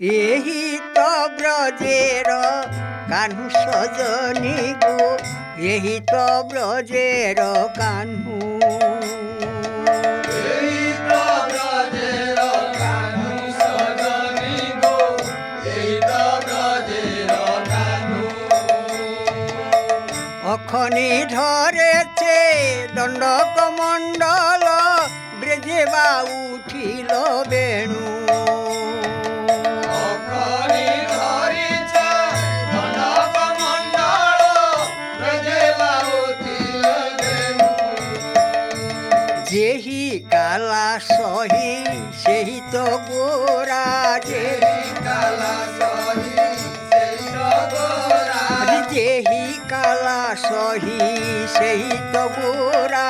এহি তো ব্রজের কানু সজনী গো এহি তো ব্রজের কানু অখনি ধরেছে দণ্ডক মণ্ডল ব্রেজে বা উঠিল বেণু। सही से ही तो कबूरा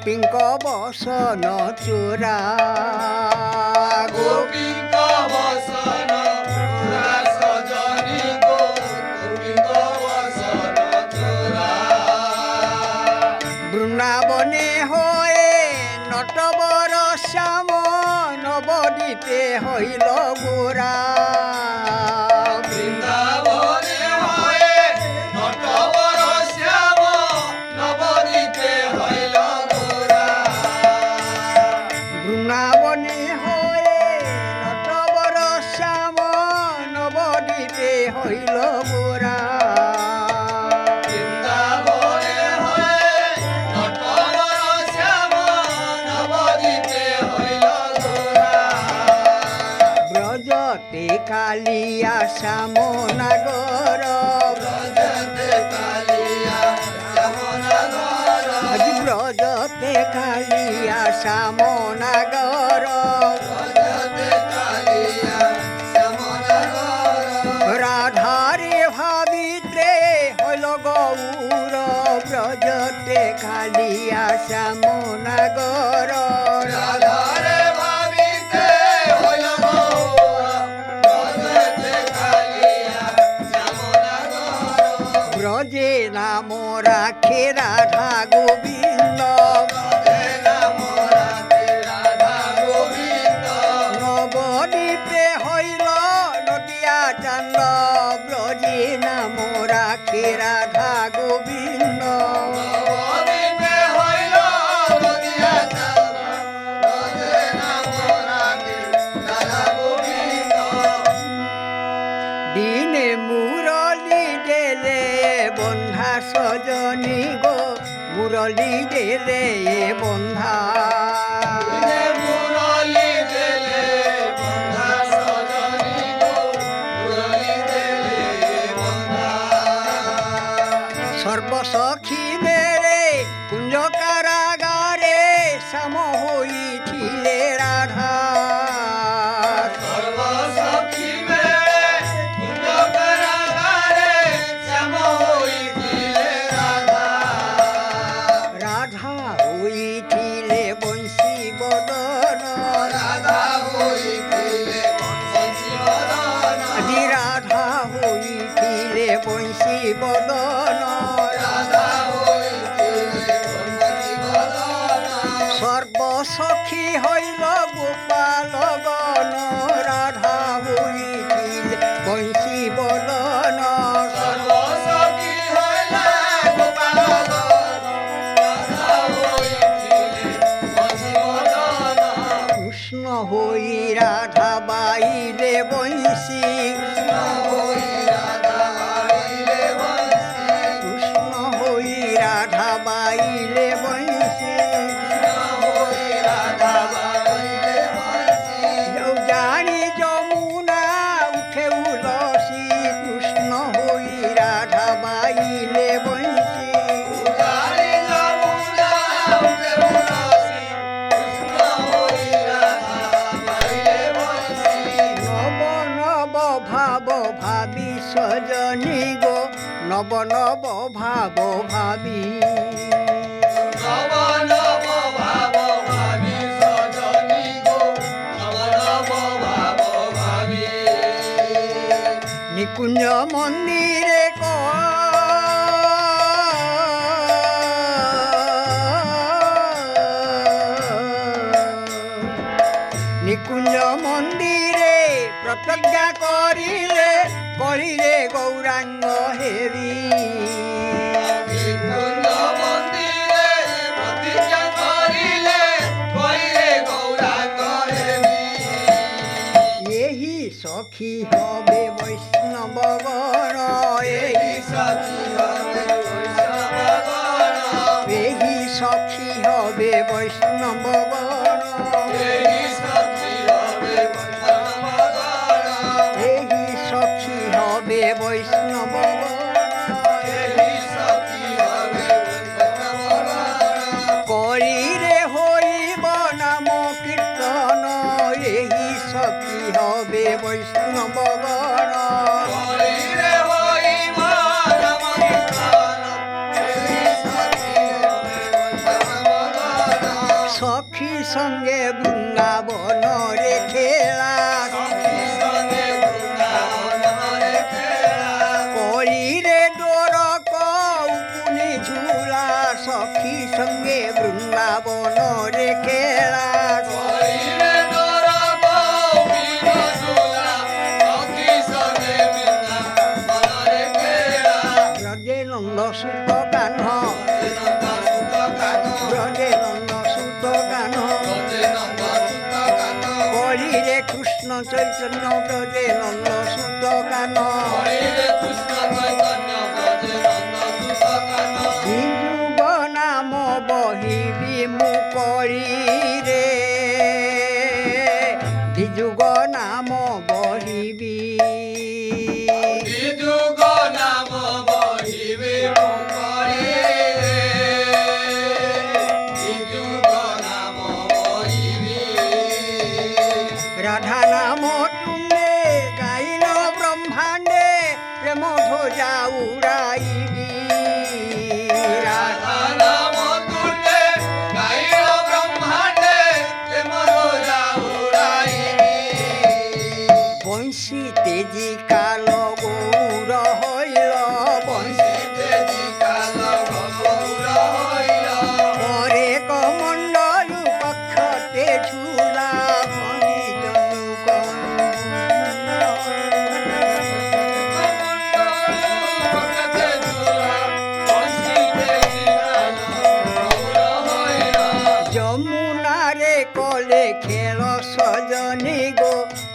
গোপিঙ্ক বসন চোরা গোপিঙ্ক বসন বৃন্দাবনে হয়ে নটবর শ্যাম নবদিতে হইল গোরা কালিয়া শ্যামনাগর ব্রজতে কালিয়া শ্যাম রাখে রাধা গো தேயே பொன் রাধা উইঠিলে বংশী বদন। রাধা উইঠিলে বংশী বদন। আদি রাধা উইঠিলে বংশী বদন। রাধা উইঠিলে বংশী বদন। সর্বসখী হইল গোপাল গণ। রাধা উইঠিলে বংশী সজনী গো নব নব ভাব ভাবি নব নব ভাব ভাবি সজনী গো নব নব ভাব ভাবি নিকুঞ্জ মন্দিরে ক নিকুঞ্জ মন্দিরে প্রতিজ্ঞা করিলে করিলে গৌরাঙ্গ হেবি এহি সখী হবে বৈষ্ণব গণ এই সখী হবে বৈষ্ণবগণ এহি সখী হবে বৈষ্ণব হেই সখি হবে বৈষ্ণব গণ সখি সঙ্গে বৃন্দাবন রে খেলা। সঙ্গে ডর কুনি ঝুলা। সখি সঙ্গে করিরে কৃষ্ণ চৈতন্য ব্রজে নন্দ সুত গান। হরে কৃষ্ণ চৈতন্য বংশী তেজি কালো গৌর হইল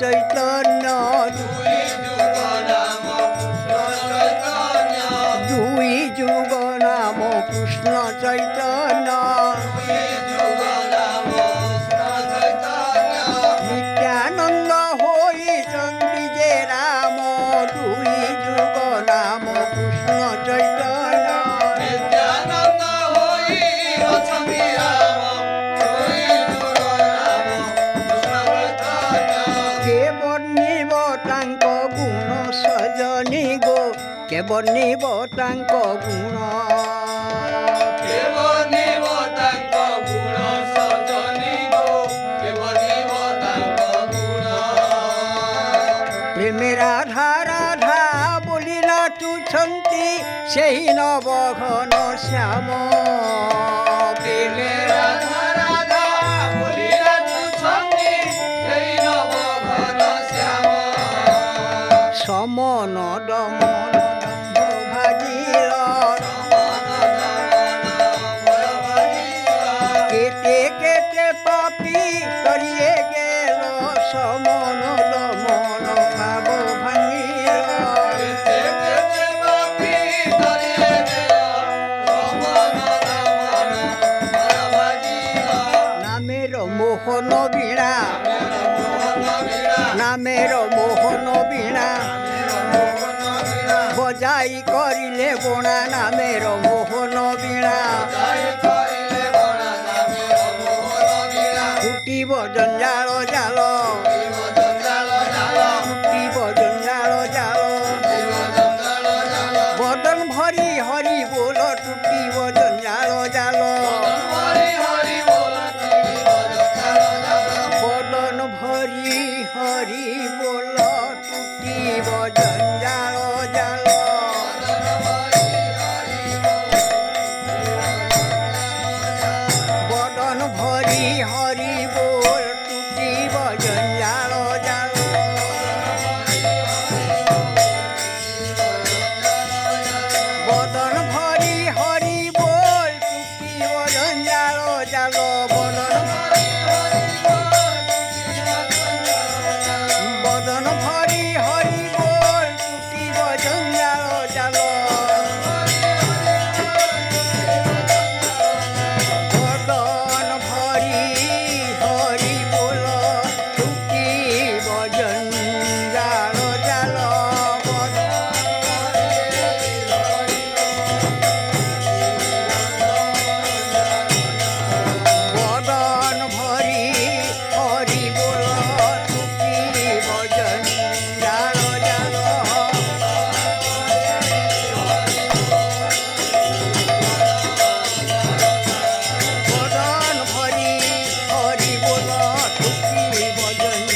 চৈতন্য দুই যুগ নাম কৃষ্ণ চৈতন্য তাঙ্ক গুণ সজনী গো। কেব নিব তাঙ্ক গুণ রাধা রাধা বলি নাটুছন্তি সেই নবঘন শ্যাম। নামের মোহন বীণা বজাই করিলে বোনা নামের মোহন বীণা ফুটিব জঞ্জাল জাল Vì mọi.